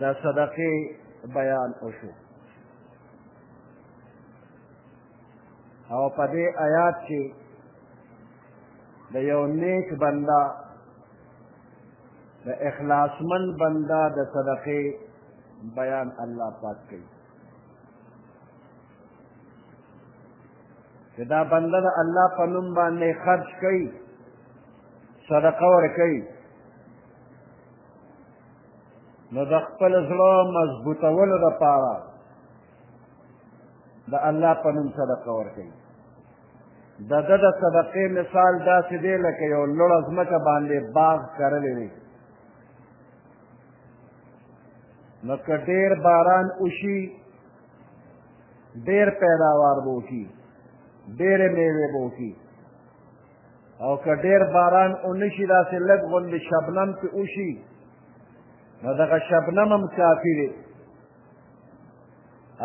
د صدقې بیان وشو او په دې آیات کې د یو نیک بنده د اخلاصمن بنده د صدقې بیان الله پاک کوي چې دا بنده د الله په نوم باندې خرج کوي صدقه ورکوي نو د خپل زړه مضبوطولو لپاره د الله په نوم صدقه ورکوي د ده د صدقې مثال داسې دی لکه یو لوړه ځمکه باندې باغ کرلی دی نو که ډېر باران وشي ډېر پیداوار به وکړي ډېرې میوې به وکړي او که ډېر باران ونشي داسې لږ غوندې شبنم پې وشي نو دغه شبنم هم کافي دی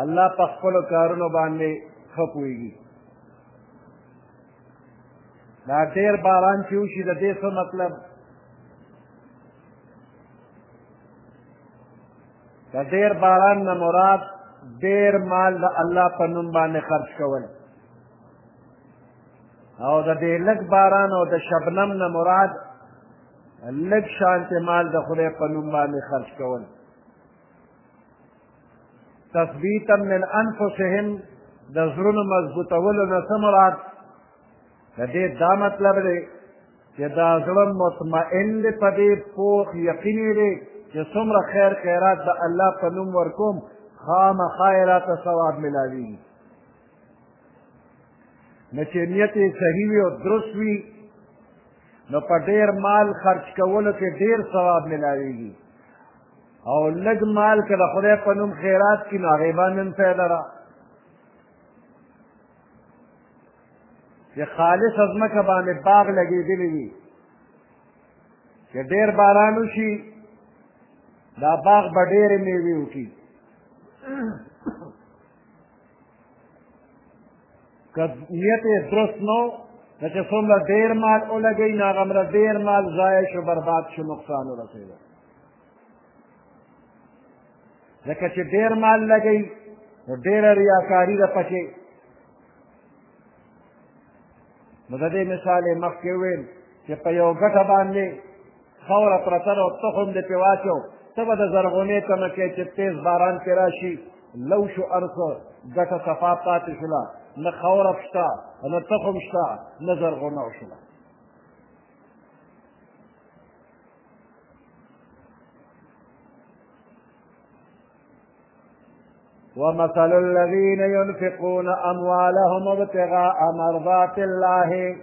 الله په خپلو کارونو باندې ښه پوهېږي دا ډېر باران چې وشي د دې څه مطلب د ډېر باران نه مراد ډېر مال د الله په نوم باندې خرج کول او د دې لږ باران او د شبنم نه مراد لږ شانت مال د خدای په نوم باندې خرج کول تثبیتا من انفسهم د زړونو مضبوطولو نه څه مراد د دې دا مطلب دی چې دا زړه مطمئن دی په دې پوخ یقیني دی چې څومره خیر خیرات د الله په نوم ورکوم خامخا یې راته ثواب ملاویږي نو چې نیت یې صحیح وي او درست وي نو په ډېر مال خرج کولو کې ډېر ثواب ملاویږي او لږ مال که د خدای په نوم خیرات کړي نو هغې باندې هم فایده ده چې خالص ځمکه باندې باغ لګېدلی وي چې ډېر باران وشي دا باغ به ډېرې میوې وکړي که نیت یې درست نه و نو چې څومره ډېر مال ولګوي نو هغومره ډېر مال ضایع شو برباد شو نقصان ورسېده ځکه چې ډېر مال لګوي نو ډېره ریاکاري ده پکې نو د دې مثال یې مخکې وویل چې په یو ګټه باندې خاوره پرته ده او تخم دې پرې واچو ته به د زرغونې تمه کې چې تیز باران پرې راشي لو شو ارسو ګټه صفا پاتې شوله نه خاوره شته نه تخم شته نه زرغونه شوله ومثل الذين ينفقون أموالهم ابتغاء مرضات الله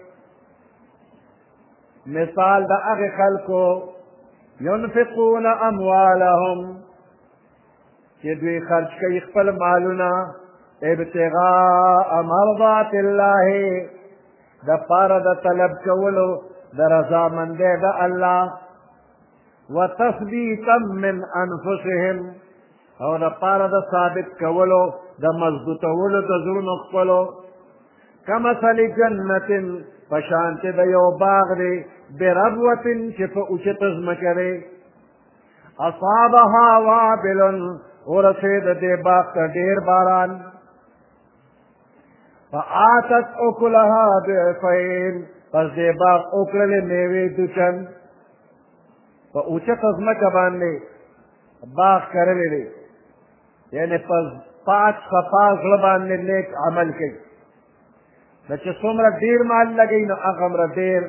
مثال د هغه خلکو ينفقون اموالهم چې دوی خرج کوي خپل مالونه ابتغاء مرضات الله د پاره د طلب کولو د رضا مندې د الله وتثبیتا من انفسهم او د پاره د ثابت کولو د مضبوطولو د زړونو خپلو کمثل جنت په شانتې د یو باغ دی بربوتن چې په اوچته ځمکه دی اصابها وابل ورسېد دې باغ ته ډېر باران فآتت اکلها ضعفین پس دې باغ وکړلې میوې دوچن په اوچته ځمکه باندې باغ کرلی دی یعنې په پاک صفا زړه باندې نیک عمل کوي نو چې څومره ډېر مال لګوي نو هغه هومره ډېر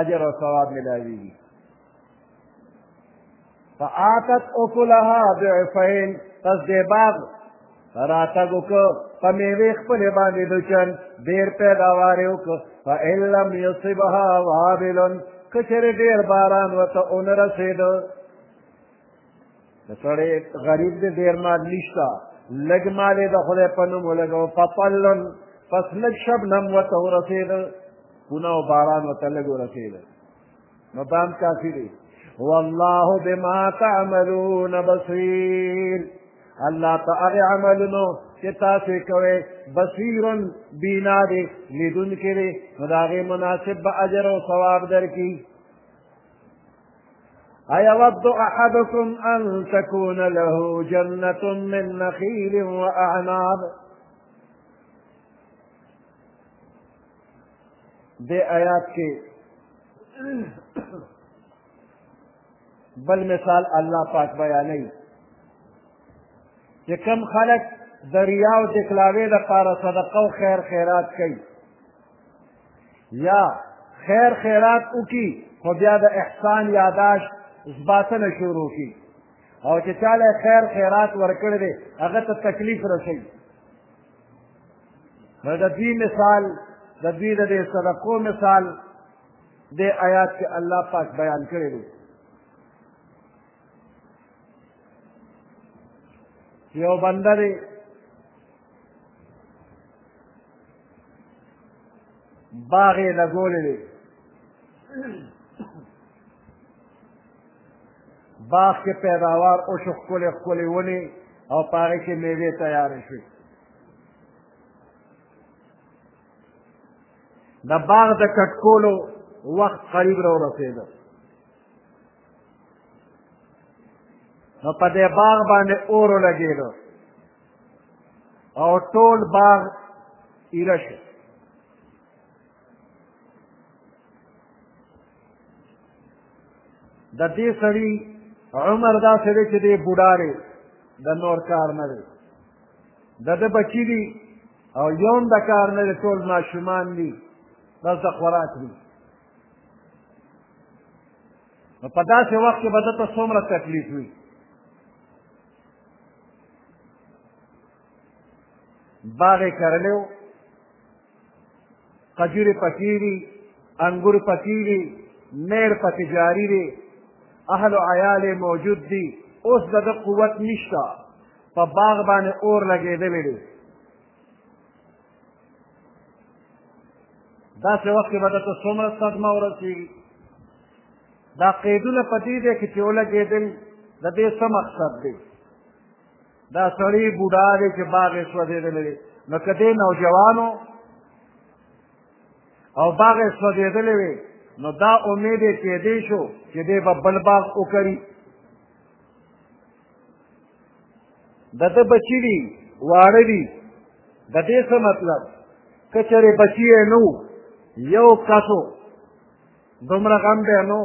اجر او ثواب ملاویږي فآتت اکلها ضعفین پس دې باغ راتګ وکړو په میوې خپلې باندې دچن ډېر پیداوار یې وکړو فان لم یصبها وابل که چېرې ډېر باران ورته ونه رسېده د سړی غریب دی ډېر مال نشته لږ مال یې د خدای په نوم ولګو فطلن پس لږ شبنم ورته ورسېده پونه او باران ورته لږ ورسېده نو دام کافی دی والله بما تعملون بصیر الله په هغه عملونو چې تاسو کوي بصیر بینا دی لیدون کړي نو دا غي مناسب به اجر او ثواب درکړي أيود أحدكم أن تكون له جنة من نخيل وأعناب دې آیات کې بل مثال الله پاک بیانوي چې کم خلک د ریا او دکلاوې لپاره صدقه او خیر خیرات کوي یا خیر خیرات وکړي خو بیا د احسان یاداشت ځباتنه شروع کړي او چې چاله خیر خیرات ورکړی دی هغه ته تکلیف رسوي نو د دوی مثال د دوی د دې صدقو مثال د آیات کې الله پاک بیان کړی دی یو بنده دی باغ یې لګولی دی باغ کې پیداوار او شو ښکلې ښکلې ونې او په هغې کې میوې تیارې شوې د باغ د کټکولو وخت قریب را ورسېده نو په دې باغ باندې اور ولګېده او ټول باغ ایره شو د دې سړي عمر دا سړی چې دی بوډا دی د نور کار نه دی د ده بچي دي او یو هم د کار نه دی ټول ماشومان دي بس د خوراک دي نو په داسې وخت کې به ده ته څومره تکلیف وي باغ یې کرلی و کجورې پکې دي انګور پکې دي نیر پکې جاري دی اهل و عیال یې موجود دي اوس د ده قوت نشته په باغ باندې اور لګېدلی دی داسې وخت کې به درته څومره صدمه ورسېږي دا قیدونه په دې دی کې چې ولګېدل د دې څه مقصد دی دا سړی بوډا دی چې باغ یې سوځېدلی دی نو که دې نوجوانو او باغ یې سوځېدلی وي نو دا امید یې کېدی شو چې دی به بل باغ وکړي د ده بچي دي واړه دي د دې څه مطلب که چېرې بچي یې نه یو کسو دومره غم دی نو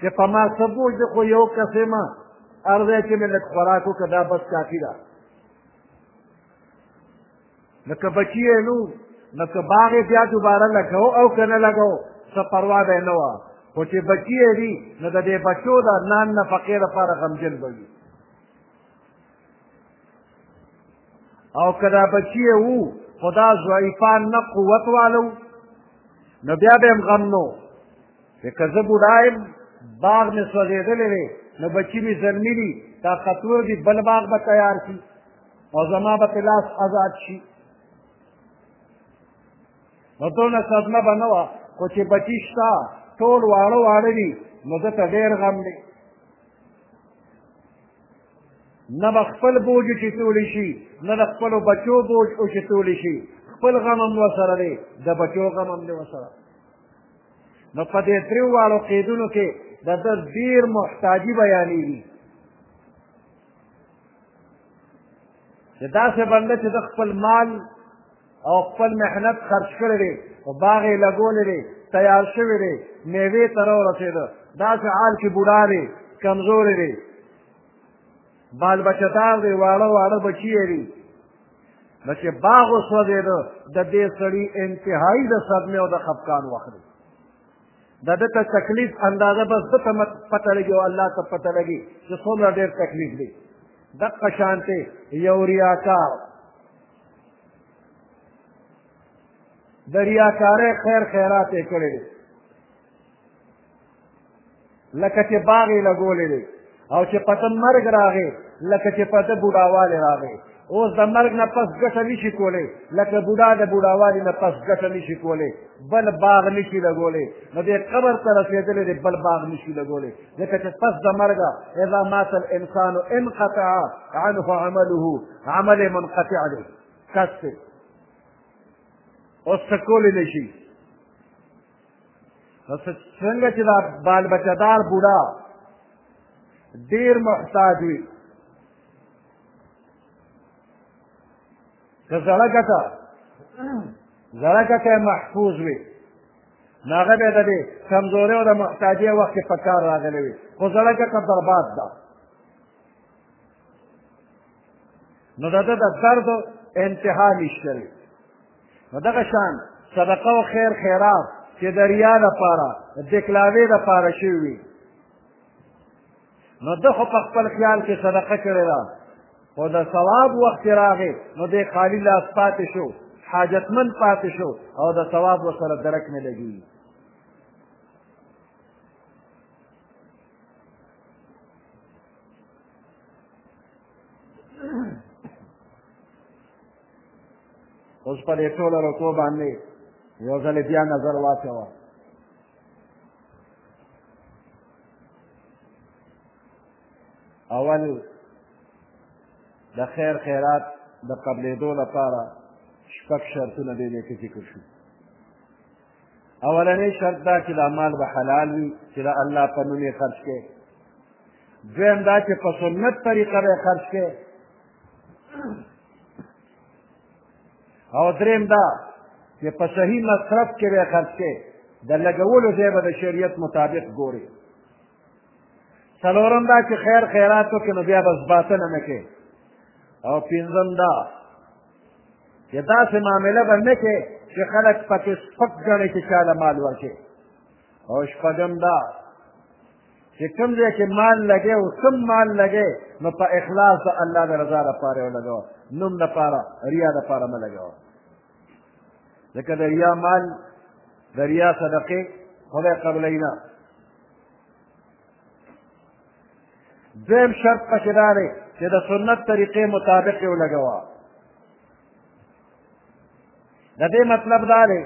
چې په ما څه بوج دی خو یو کس یم هر ځای چې مې لږ خوراک وکړه دا بس کافي ده نو که بچي یې نو نو که باغ یې بیا دوباره لګو او که نه لګو څه پروا به یې نه وه خو چې بچي یې دي نو د دې بچو د نان نفقې لپاره غمجن به وي او که دا بچی یې وو خو دا ضعیفان نه قوت والو نو بیا به هم غم نو چې که زه بوډا یم باغ مې سوځېدلی دی نو بچي مې زلمي دي دا خطور دي بل باغ به تیار شي او زما به پې لاس ازاد شي نو دونه صدمه به نه وه خو چې بچي شته ټول واړه واړه دي نو ده ته ډېر غم دی نه به خپل بوج اوچتولی شي نه د خپلو بچو بوج اوچتولی شي خپل غم هم ورسره دی د بچو غم هم دی ورسره نو په دې درېو واړو قیدونو کې د ده ډېر محتاجي بیانېږي چې داسې بنده چې د خپل مال او خپل محنت خرج کړی دی او باغ یې لګولی دی تیار شوی دی میوې ته راورسېده داسې حال کې بوډا دی کمزوری دی بال بچتار دی واړه واړه بچي یې دي نو چې باغ وسوځېده د دې سړي انتهایی د صدمې او د خفقان وخت دی د ده ته تکلیف اندازه بس ده ته پته لګي او الله ته پته لګي چې څومره ډېر تکلیف دی دقه شانتې یو ریاکار د ریاکارۍ خیر خیرات یې کړی دی لکه چې باغ یې لګولی دی او چې په ده مرګ راغی لکه چې په ده بوډاوالی راغی اوس د مرګ نه پس ګټه نشي کولی لکه بوډا د بوډاوالي نه پس ګټه نشي کولی بل باغ نشي لګولی نو دې قبر ته رسېدلی دی بل باغ نشي لګولی ځکه چې پس د مرګه اذا مات الانسان انقطع عنه عمله عمل یې منقطع دی کس دی اوس څه کولی نه شي نو څنګه چې دا بال بچهدار بوډا ډېر محتاج وي که زړه ګټه زړه ګټه محفوظ وي نو هغه بیا د دې کمزورۍ او د محتاجۍ وخت کې په کار راغلی وي خو زړه ګټه برباد ده نو د ده د درد انتها نشته دی نو دغه شان صدقه او خیر خیرات چې د ریا لپاره د دکلاوې لپاره شوي وي نو ده خو په خپل خیال کې صدقه کړې ده خو د ثواب وخت راغی نو دی خالي لاس پاتې شو حاجتمند پاتې شو او د ثواب ورسره درک نه لګي اوس په دې ټولو رکو باندې یو ځل بیا نظر واچوه اول د خیر خیرات د قبلېدو لپاره شپږ شرطونه دې کې ذکر شو اولنې شرط دا چې دا مال به حلال وي چې د الله په نوم یې خرج کړې دویم دا چې په سنت طریقه به یې خرج کړې او دریم دا چې په صحیح مصرف کې به یې خرج کړې د لګولو ځای به د شریعت مطابق ګوري څلورم دا چې خیر خیرات وکړې نو بیا به زباتنه نه کوې او پنځم دا چې داسې معامله به نه کې چې خلک پکې سپک ګڼې چې چا له مال ورکې او شپږم دا چې کوم ځای کې مال لګې او سم مال لګې نو په اخلاص د الله د رضا لپاره یې ولګوه نوم لپاره ریا لپاره مه لګوه ځکه د ریا مال د ریا صدقې خدای قبلوي نه دویم شرط پکې دا دی چې د سنت طریقې مطابق یې ولګوه د دې مطلب دا دی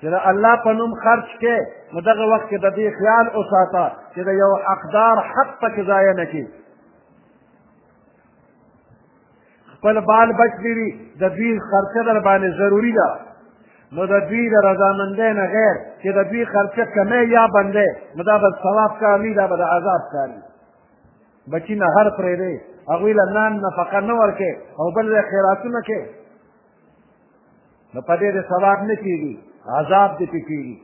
چې د الله په نوم خرج کې نو دغه وخت کې د دې خیال وساته چې د یو حقدار حق پکې ضایع نه کړي خپل بال بچ دي وي د دوی خرچه در باندې ضروري ده نو د دوی د رضامندۍ نه غیر چې د دوی خرچه کمه یا بندې نو دا به ثواب کار وي دا به د عذاب کار وي بچي نه هر پرېږدی هغوی له نان نفقه نه ورکې او بل ځای خیراتونه کې نو په دې د ثواب نه کېږي عذاب دې پې کېږي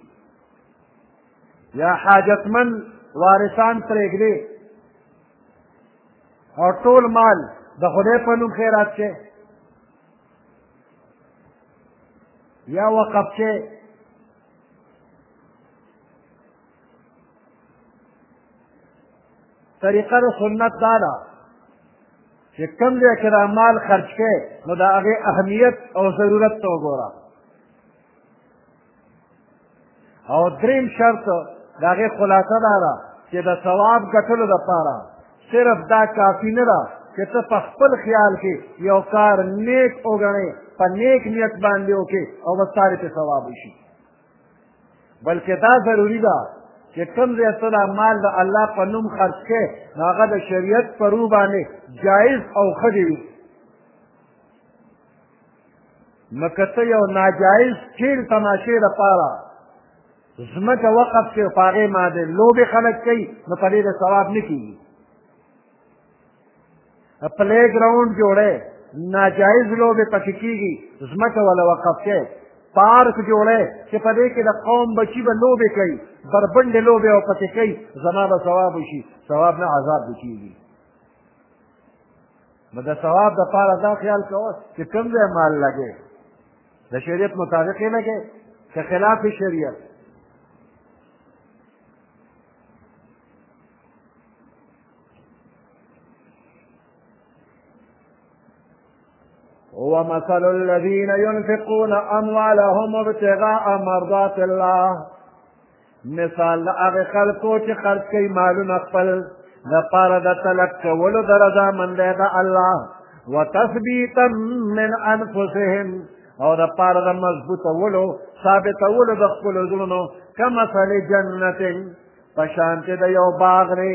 یا حاجتمند وارثان پرېږدي او ټول مال د خدای په نوم خیرات شي یا وقف شي طریقه د سنت دا ده چې کوم ځای کې دا مال خرج کړي نو د هغې اهمیت او ضرورت ته وګوره او دریم شرط د هغې خلاصه دا ده چې د ثواب ګټلو دپاره صرف دا کافي نه ده چې ته په خپل خیال کې یو کار نیک وګڼې په نیک نیت باندې وکړې او بس سارې ته ثواب وشي بلکې دا ضروري ده چې کوم ځای ته دا مال د الله په نوم خرڅ کړې نو هغه د شریعت په رو باندې جایز او ښه دې وي نو که ته یو ناجایز چیل تماشې لپاره ځمکه وقف کړې په هغې باندې لوبې خلک کوي نو په دې د ثواب نه کېږي پلی ګراونډ جوړی ناجایز لوبې پکې کېږي ځمکه وله وقف کړې پارک جوړی چې په دې کې د قوم بچي به لوبې کوي بربنډې لوبې او پکې کوي زما به ثواب وشي ثواب نه عذاب به کېږي نو د ثواب دپاره دا خیال کوه چې کوم ځای مال لګې د شریعت مطابق یې لګې که خلاف شریعت هو مثل الذين ينفقون أموالهم ابتغاء مرضات الله مثال د هغه خلکو چې خرج کوي مالونه خپل لپاره د طلب کولو د رضامندۍ د الله وتثبیتا من انفسهم او د پاره د مضبوطولو ثابتولو د خپلو زړونو که مثل جنت په شان چې د یو باغ دی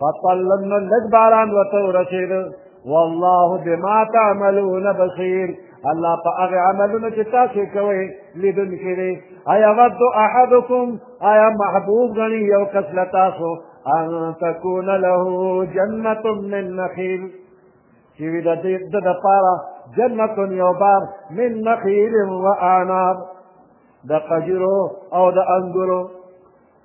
فطللنا لږ باران ورته ورسېد والله بما تعملون بصير الله په هغه عملونو چې تاسو کوئ لیدونکی دی ایود احدکم آیا محبوب غني یو کس له تاسو ان تکون له جنة من نخیل چې وي د ده دپاره جنة یو بار من نخیل و اعناب د قجرو او د انګورو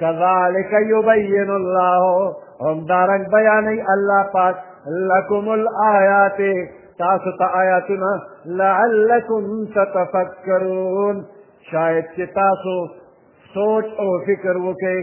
کذالک یبین الله هم دارنګ بیانې الله پاک لکم الآیات تاسو ته آیاتنا لعلکم تتفکرون شاید چې تاسو سوچ او فکر وکړئ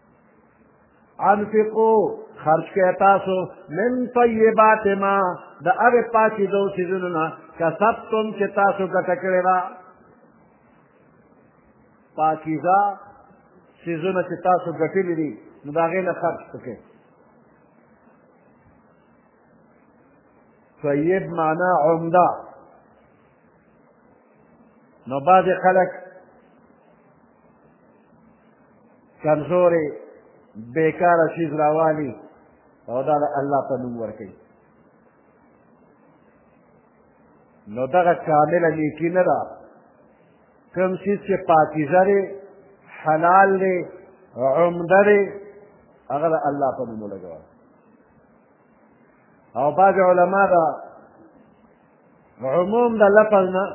انفقو خرج کړئ تاسو من طیبات ما د هغه پاکې دو سیزونو نه کسبتم چې تاسو ګټه کړې ده پاکیزه سیزونه چې تاسو ګټلې دي نو د هغې نه خرج کړئ طیب معنا عمده نو بعضې خلک کمزورې بېکاره شیز راوالي او دا د الله په نوم ورکوي نو دغه کامله نیکي نه ده کوم څیز چې پاکیزه دی حلال دی عمده دی هغه د الله په نوم ولګوه او بعضې علما ده عموم د لفظ نه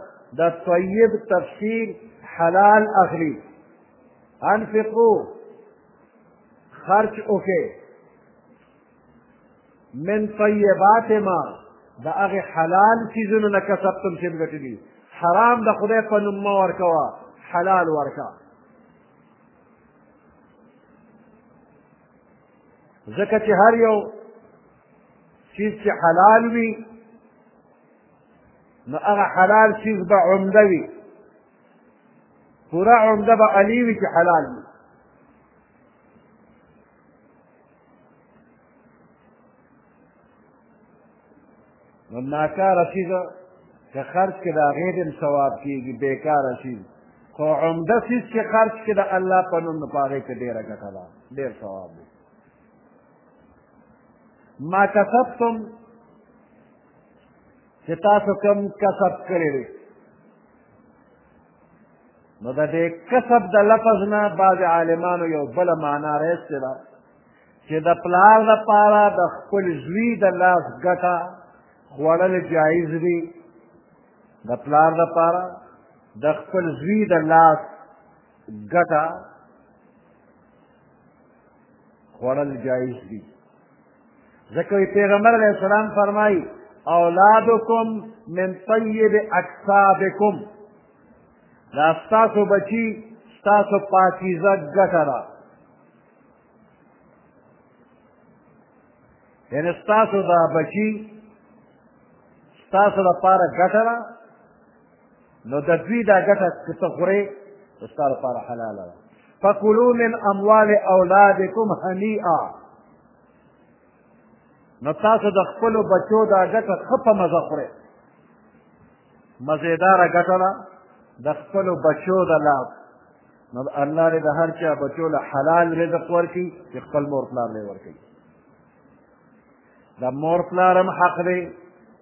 د طیب تفسیر حلال اخلي انفقو خرچ وکړئ من طیبات ما د هغه حلال چیزونو نه کسبتم چې ګټلي حرام د خدای په نوم مه ورکوه حلال ورکه ځکه چې هر یو چیز چې حلال وي نو هغه حلال چیز به عمده وي پوره عمده به علي وي چې حلال وي نو ناکاره چیز که خرج کې د هغې هم ثواب کېږي بېکاره چیز خو عمده څیز چې خرج کې د الله په نوم نو په هغې کې ډېره ګټه ده ډېر ثواب دی ما کسبتم چې تاسو کوم کسب کړی دی نو د دې کسب د لفظ نه بعضې عالمانو یو بله معنا راېستې ده چې د پلار لپاره د خپل زوی د لاس ګټه خوړل جایز دي د پلار لپاره د خپل زوی د لاس ګټه خوړل جایز دي ځکه پیغمبر علیه السلام فرمایي اولادکم من طیب اکسابکم دا ستاسو بچي ستاسو پاکیزه ګټه ده یعنې ستاسو دا بچي ستاسو لپاره ګټه ده نو د دوی دا ګټه که ته خورې نو ستا لپاره حلاله ده فکلو من اموال اولادکم هنیئا نو تاسو د خپلو بچو دا ګټه ښه په مزه خورئ مزیداره ګټه ده د خپلو بچو د لاس نو الله دې د هر چا بچو له حلال رزق ورکړي چې خپل مور پلار له ورکړي د مور پلار هم حق دی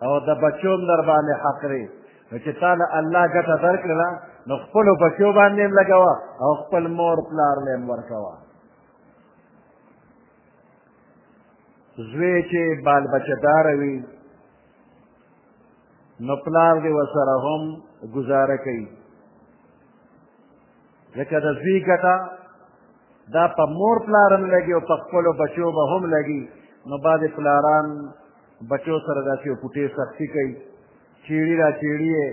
او د بچو هم در باندې حق دی نو چې تا له الله ګټه درکړله نو خپلو بچو باندې هم لګوه او خپل مور پلار له هم ورکوه زوی چې بال بچهداره وي نو پلار دې ورسره هم ګزاره کوي ځکه د زوی ګټه دا په مور پلار هم لګي او په خپلو بچو به هم لګي نو بعضې پلاران بچو سره داسې یو پوټې سختي کوي چیړي را چیړي یې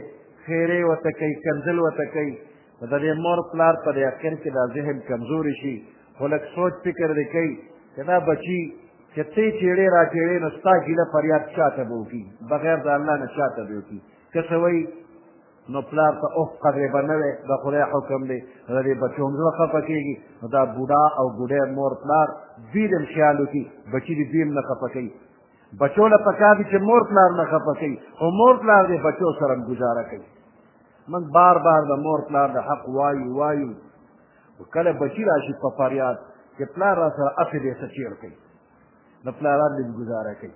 خیرې ورته کوي کنځل ورته کوي نو د دې مور پلار په دې اخر کې دا ذهن کمزوري شي خو لږ سوچ فکر دی کوي چې دا بچي چې ته چیړې را چیړې نو ستا ګیله فریاد چا ته به وکړي بغیر د الله نه چا ته به وکړي که څه وایي نو پلار ته اوف قدرې به نه وی د خدای حکم دی د دې بچو هم زړه خفه کېږي نو دا بوډا او بوډی مور پلار دوی د هم خیال وکړي بچي دې دوی هم نه خفه کوي بچو له پکار دي چې مور پلار نه خفه کوي خو مور پلار دې بچو سره هم ګزاره کوي موږ بار بار د مور پلار د حق وایو وایو کله بچي راشي په فریاد چې پلار را سره افې دې څه چیر کوي نو پلاران دې ګزاره کوي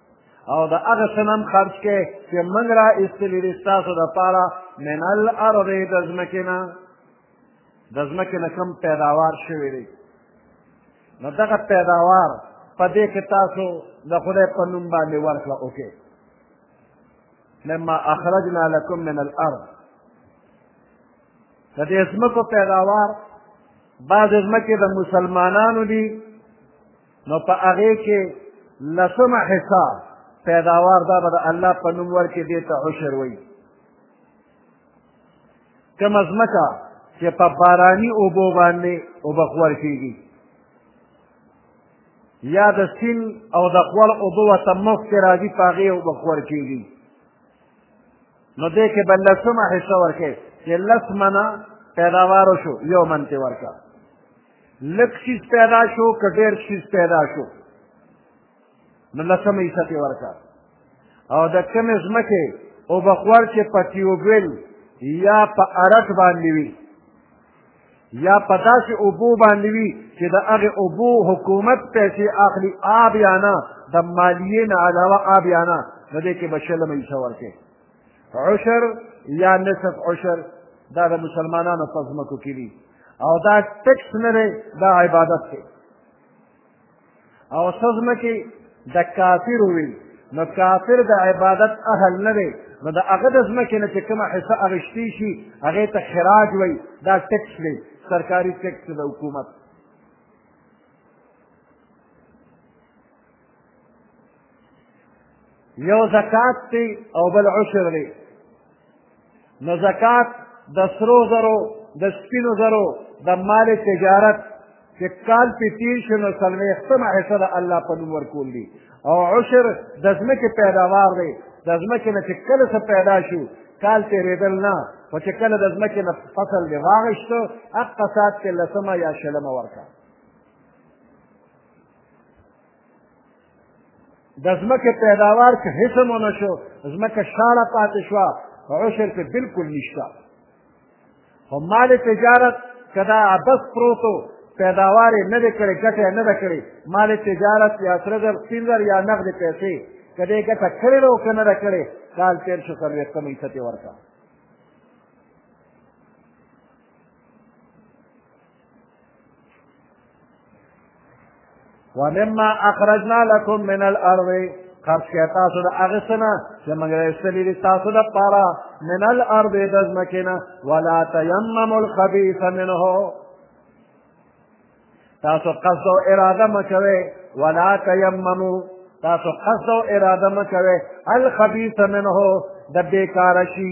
او د هغه څه نه هم خرج کړئ چې موږ را ایستلي دي ستاسو دپاره من الارض د ځمکې نه د ځمکې نه کوم پیداوار شوی دی نو دغه پیداوار په دې کې تاسو د خدای په نوم باندې ورکړه وکړئ مما اخرجنا لکم من الارض د دې ځمکو پیداوار بعضې ځمکې د مسلمانانو دي نو په هغې کې لسمه حصه پیداوار دا به د الله په نوم ورکړي دې ته عشر وایي کومه ځمکه چې په باراني اوبو باندې اوبه خور کېږي یا د سین او د خور اوبه ورته مفتې راځي په هغې اوبه خور کېږي نو دې کې به لسمه حصه ورکړي چې لس منه پیداوار شو یو من ته ورکړه لږ شیز پیدا شو که ډېر شیز پیدا شو نو لسمه حصه پې ورکړه او د کمې ځمکې اوبخور چې په ټیوبویل یا په ارټ باندې وي یا په داسې اوبو باندې وي چې د هغې اوبو حکومت پیسې اخلي آب یا نه د مالیې نه علاوه آب یا نه نو دې کې به شلمه حصه ورکړي عشر یا نصف عشر دا د مسلمانانو په ځمکو کې دي او دا ټکس نه دی دا عبادت دی او څه ځمکې د کافرو وي نو کافر د عبادت اهل نه دی نو د هغه د ځمکې نه چې کومه حصه اخیستې شي هغې ته خراج وایي دا ټکس دی سرکاري ټکس د حکومت یو زکات دی او بل عشر دی نو زکات د سرو زرو د سپینو زرو د مال تجارت چې کال پې تیر شي نو څلوېښتمه حصه د الله په نوم ورکول دي او عشر د ځمکې پیداوار دی د ځمکې نه چې کله څه پیدا شو کال تېرېدل نه خو چې کله د ځمکې نه فصل دی واغېشته هغه ساعت کې لسمه یا شلمه ورکړه د ځمکې پیداوار که هېڅ هم ونه شو ځمکه شاړه پاتې شوه عشر پې بلکل نشته خو مال تجارت که دا عبس پروت و پیداوار یې نه دی کړی ګټه یې نه ده کړې مال تجارت یا سره زر سپین زر یا نغدې پیسې که دې ګټه کړې ده او که نه ده کړې کال تېر شو څلوېښتم حصه ترې ورکړه ومما اخرجنا لكم من الارض خرج کړه تاسو د هغه سنه چې موږ ایستلې دي تاسو د پاره من الارض د ځمکې نه ولا تیمموا الخبیث منه تاسو قصد او اراده مه کوئ ولا تیمموا تاسو قصد او اراده مه کوئ الخبیث منه د بېکاره شي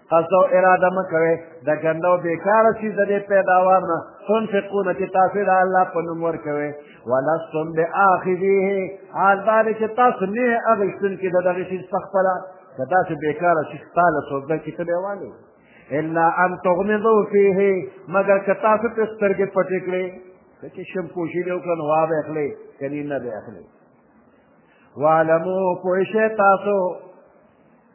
قصد او اراده مه کوئ د ګنده او بېکاره څیز د دې پیداوار نه تنفقون چې تاسو د الله په نوم ورکوئ ولستم بآخذیه حال دا دی چې تاسو نه یې اخیستونکي د دغه څیز په خپله که تاسو بېکاره څیز ستا له سوزده کې ته به والي الا ان تغمضو فیه مګر که تاسو پرې سترګې پټې کړې که چې شم کوشي دې وکړه نو وا به اخلې کني نه به اخلې واعلمو پوه شئ تاسو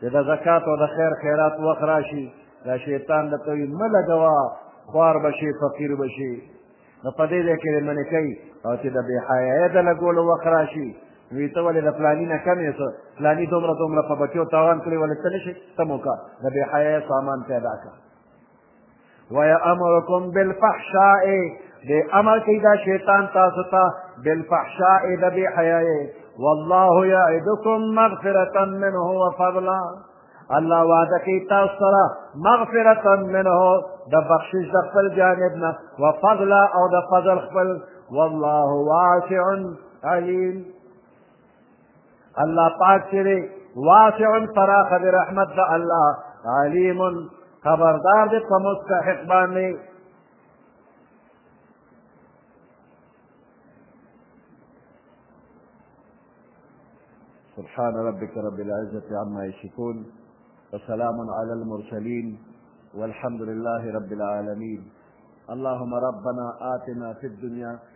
چې د زکات او د خیر خیرات وخت راشي دا شیطان د ته وي مه لګوه خوار به شي فقیر به شي نو په دې ځای کې یې منې کوي او چې د بېحیایۍ د لګولو وخت راشي وی ته ولې د فلاني نه کم یې څه فلاني دومره دومره په بچیو تاوان کړی ولې څه نه شي ته مو کا د بېحیایۍ سامان پیدا کړه ويأمركم بالفحشاء دې امر کوي دا شیطان تاسو ته بالفحشاء د بې حیایي والله يعدكم مغفرة منه وفضلا الله وعده کوي تاسو سره مغفرة منه د بخشش د خپل جانب نه وفضلا او د فضل خپل والله واسع عليم الله پاک چې واسع فراخ برحمت د الله عليم خبردار دی په مستحق باندې سبحان ربك رب العزة عما يشكون وسلام على المرسلين والحمد لله رب العالمين اللهم ربنا آتنا في الدنيا